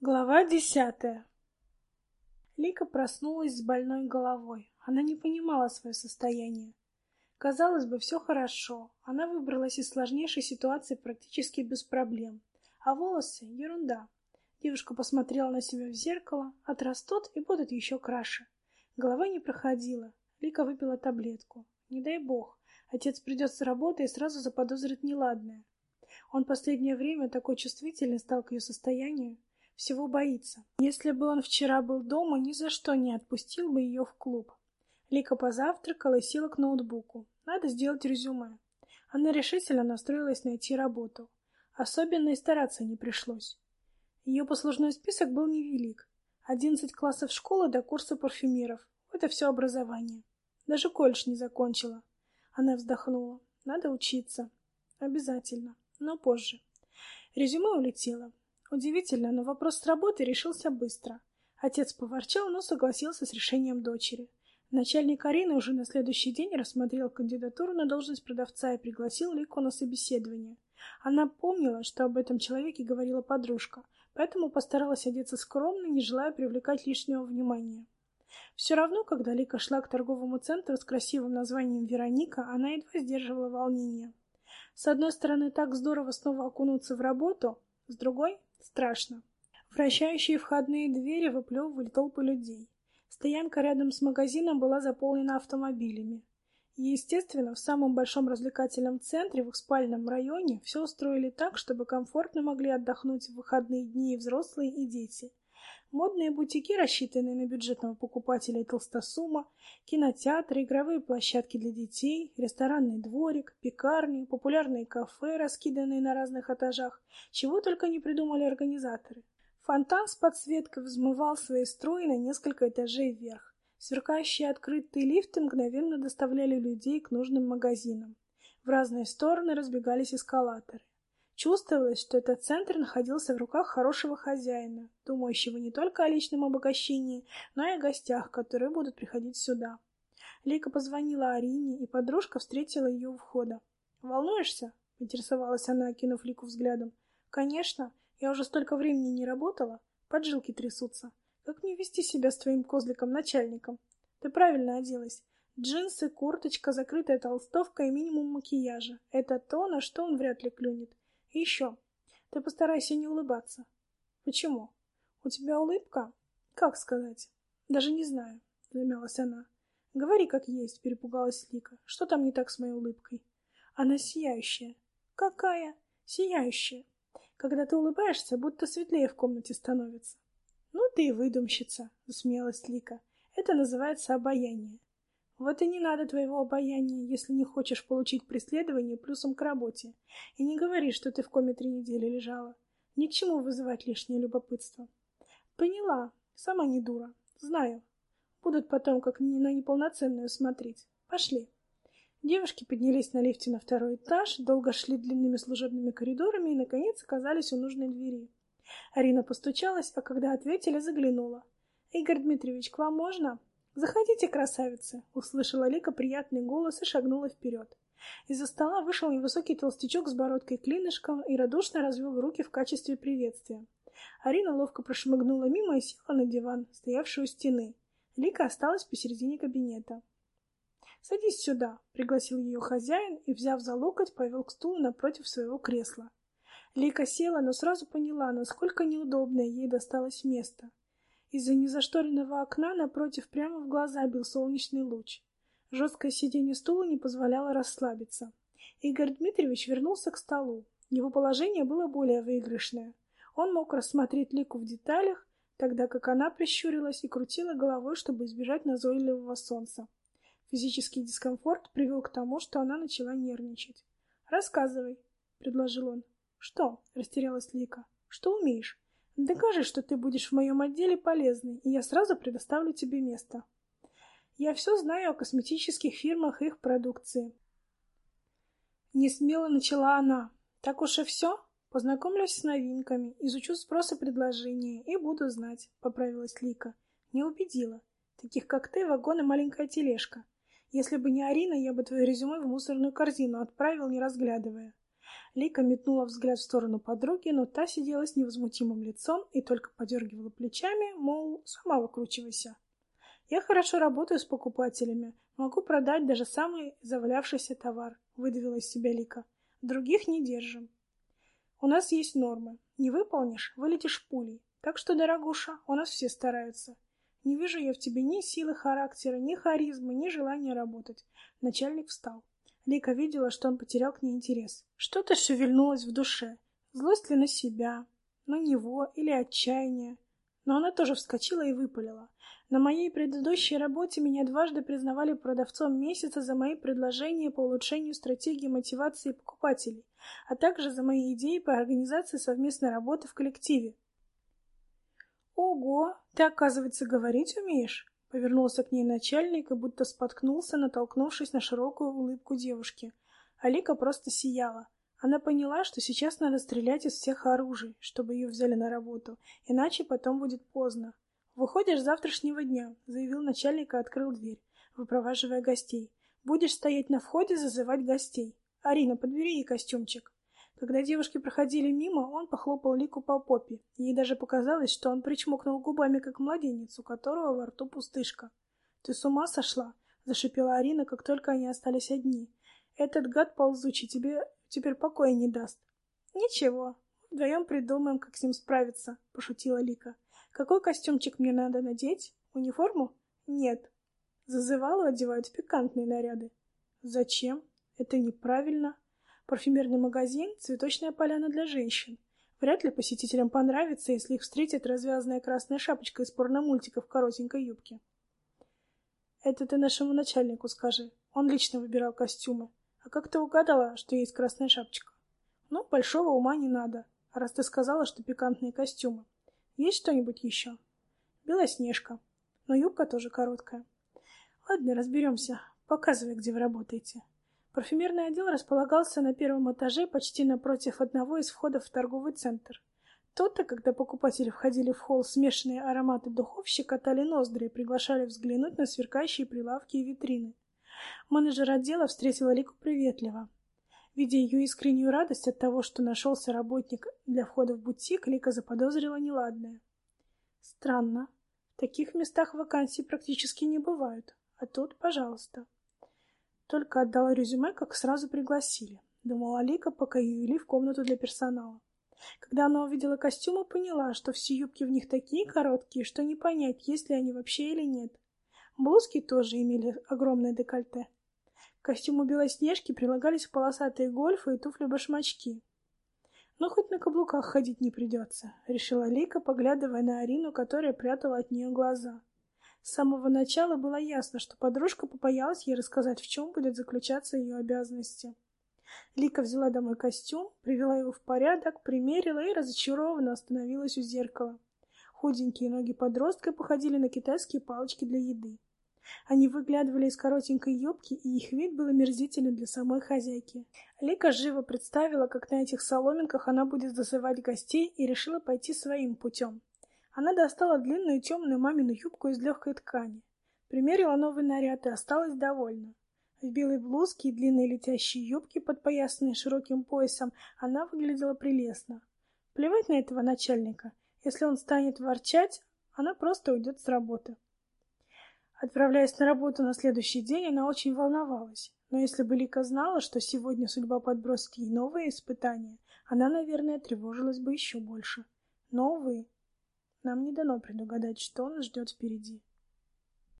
Глава десятая Лика проснулась с больной головой. Она не понимала свое состояние. Казалось бы, все хорошо. Она выбралась из сложнейшей ситуации практически без проблем. А волосы — ерунда. Девушка посмотрела на себя в зеркало, отрастут и будут еще краше. Голова не проходила. Лика выпила таблетку. Не дай бог, отец придет с работы и сразу заподозрит неладное. Он последнее время такой чувствительный стал к ее состоянию всего боится. Если бы он вчера был дома, ни за что не отпустил бы ее в клуб. Лика позавтракала и села к ноутбуку. Надо сделать резюме. Она решительно настроилась найти работу. Особенно и стараться не пришлось. Ее послужной список был невелик. Одиннадцать классов школы до курса парфюмеров. Это все образование. Даже колледж не закончила. Она вздохнула. Надо учиться. Обязательно. Но позже. Резюме улетело. Удивительно, но вопрос с работы решился быстро. Отец поворчал, но согласился с решением дочери. Начальник Арины уже на следующий день рассмотрел кандидатуру на должность продавца и пригласил Лику на собеседование. Она помнила, что об этом человеке говорила подружка, поэтому постаралась одеться скромно, не желая привлекать лишнего внимания. Все равно, когда Лика шла к торговому центру с красивым названием «Вероника», она едва сдерживала волнение. С одной стороны, так здорово снова окунуться в работу, с другой Страшно. Вращающие входные двери выплевывали толпы людей. Стоянка рядом с магазином была заполнена автомобилями. Естественно, в самом большом развлекательном центре, в их спальном районе, все устроили так, чтобы комфортно могли отдохнуть в выходные дни и взрослые, и дети. Модные бутики, рассчитанные на бюджетного покупателя и толстосума, кинотеатры, игровые площадки для детей, ресторанный дворик, пекарни, популярные кафе, раскиданные на разных этажах, чего только не придумали организаторы. Фонтан с подсветкой взмывал свои струи на несколько этажей вверх. Сверкающие открытые лифты мгновенно доставляли людей к нужным магазинам. В разные стороны разбегались эскалаторы. Чувствовалось, что этот центр находился в руках хорошего хозяина, думающего не только о личном обогащении, но и о гостях, которые будут приходить сюда. Лика позвонила Арине, и подружка встретила ее у входа. «Волнуешься?» — интересовалась она, окинув Лику взглядом. «Конечно. Я уже столько времени не работала. Поджилки трясутся. Как мне вести себя с твоим козликом-начальником? Ты правильно оделась. Джинсы, курточка, закрытая толстовка и минимум макияжа. Это то, на что он вряд ли клюнет. И еще, ты постарайся не улыбаться. Почему? У тебя улыбка? Как сказать? Даже не знаю, замялась она. Говори как есть, перепугалась Лика. Что там не так с моей улыбкой? Она сияющая. Какая? Сияющая. Когда ты улыбаешься, будто светлее в комнате становится. Ну ты и выдумщица, засмеялась Лика. Это называется обаяние. Вот и не надо твоего обаяния, если не хочешь получить преследование плюсом к работе. И не говори, что ты в коме три недели лежала. Ни к чему вызывать лишнее любопытство. Поняла. Сама не дура. Знаю. Будут потом как на неполноценную смотреть. Пошли. Девушки поднялись на лифте на второй этаж, долго шли длинными служебными коридорами и, наконец, оказались у нужной двери. Арина постучалась, а когда ответили, заглянула. «Игорь Дмитриевич, к вам можно?» «Заходите, красавица!» — услышала Лика приятный голос и шагнула вперед. Из-за стола вышел невысокий толстячок с бородкой-клинышком и радушно развел руки в качестве приветствия. Арина ловко прошмыгнула мимо и села на диван, стоявший у стены. Лика осталась посередине кабинета. «Садись сюда», — пригласил ее хозяин и, взяв за локоть, повел к стулу напротив своего кресла. Лика села, но сразу поняла, насколько неудобное ей досталось место. Из-за незашторенного окна напротив прямо в глаза бил солнечный луч. Жесткое сиденье стула не позволяло расслабиться. Игорь Дмитриевич вернулся к столу. Его положение было более выигрышное. Он мог рассмотреть Лику в деталях, тогда как она прищурилась и крутила головой, чтобы избежать назойливого солнца. Физический дискомфорт привел к тому, что она начала нервничать. «Рассказывай», — предложил он. «Что?» — растерялась Лика. «Что умеешь?» Докажи, что ты будешь в моем отделе полезной, и я сразу предоставлю тебе место. Я все знаю о косметических фирмах и их продукции. Не смело начала она. Так уж и все? Познакомлюсь с новинками, изучу спрос и предложения и буду знать, поправилась Лика. Не убедила. Таких как ты, вагон и маленькая тележка. Если бы не Арина, я бы твое резюме в мусорную корзину отправил, не разглядывая. Лика метнула взгляд в сторону подруги, но та сидела с невозмутимым лицом и только подергивала плечами, мол, сама выкручивайся. «Я хорошо работаю с покупателями, могу продать даже самый завалявшийся товар», — выдавила из себя Лика. «Других не держим. У нас есть нормы. Не выполнишь — вылетишь пулей. Так что, дорогуша, у нас все стараются. Не вижу я в тебе ни силы характера, ни харизмы, ни желания работать». Начальник встал. Лика видела, что он потерял к ней интерес. Что-то шевельнулось в душе. Злость ли на себя, на него или отчаяние. Но она тоже вскочила и выпалила. На моей предыдущей работе меня дважды признавали продавцом месяца за мои предложения по улучшению стратегии мотивации покупателей, а также за мои идеи по организации совместной работы в коллективе. «Ого, ты, оказывается, говорить умеешь?» Повернулся к ней начальник и будто споткнулся, натолкнувшись на широкую улыбку девушки. Алика просто сияла. Она поняла, что сейчас надо стрелять из всех оружий, чтобы ее взяли на работу, иначе потом будет поздно. «Выходишь завтрашнего дня», — заявил начальник и открыл дверь, выпроваживая гостей. «Будешь стоять на входе, зазывать гостей. Арина, подбери ей костюмчик». Когда девушки проходили мимо, он похлопал Лику по попе. Ей даже показалось, что он причмокнул губами, как младенец, у которого во рту пустышка. «Ты с ума сошла?» — зашипела Арина, как только они остались одни. «Этот гад ползучий тебе теперь покоя не даст». «Ничего, вдвоем придумаем, как с ним справиться», — пошутила Лика. Какой костюмчик мне надо надеть? Униформу? Нет. Зазывалу одевают в пикантные наряды. Зачем? Это неправильно. Парфюмерный магазин — цветочная поляна для женщин. Вряд ли посетителям понравится, если их встретит развязанная красная шапочка из порномультика в коротенькой юбке. Это ты нашему начальнику скажи. Он лично выбирал костюмы. А как ты угадала, что есть красная шапочка? Ну, большого ума не надо, раз ты сказала, что пикантные костюмы. Есть что-нибудь еще? Белоснежка. Но юбка тоже короткая. Ладно, разберемся. Показывай, где вы работаете. Парфюмерный отдел располагался на первом этаже почти напротив одного из входов в торговый центр. То-то, когда покупатели входили в холл, смешанные ароматы духов щекотали ноздри и приглашали взглянуть на сверкающие прилавки и витрины. Менеджер отдела встретила Лику приветливо. Видя ее искреннюю радость от того, что нашелся работник для входа в бутик, Лика заподозрила неладное. Странно. В таких местах вакансий практически не бывают. А тут, пожалуйста. Только отдала резюме, как сразу пригласили. Думала Лика, пока ее вели в комнату для персонала. Когда она увидела костюмы, поняла, что все юбки в них такие короткие, что не понять, есть ли они вообще или нет. Блузки тоже имели огромное декольте. К костюму Белоснежки прилагались полосатые гольфы и туфли-башмачки. «Ну, хоть на каблуках ходить не придется», — решила Лика, поглядывая на Арину, которая прятала от нее глаза. С самого начала было ясно, что подружка побоялась ей рассказать, в чем будет заключаться ее обязанности. Лика взяла домой костюм, привела его в порядок, примерила и разочарованно остановилась у зеркала. Худенькие ноги подростка походили на китайские палочки для еды. Они выглядывали из коротенькой юбки, и их вид был омерзителен для самой хозяйки. Лика живо представила, как на этих соломинках она будет зазывать гостей, и решила пойти своим путем. Она достала длинную темную мамину юбку из легкой ткани. Примерила новый наряд и осталась довольна. В белой блузке и длинной летящей юбке, подпоясанной широким поясом, она выглядела прелестно. Плевать на этого начальника. Если он станет ворчать, она просто уйдет с работы. Отправляясь на работу на следующий день, она очень волновалась. Но если бы Лика знала, что сегодня судьба подбросит ей новые испытания, она, наверное, тревожилась бы еще больше. Новые? Нам не дано предугадать, что нас ждет впереди.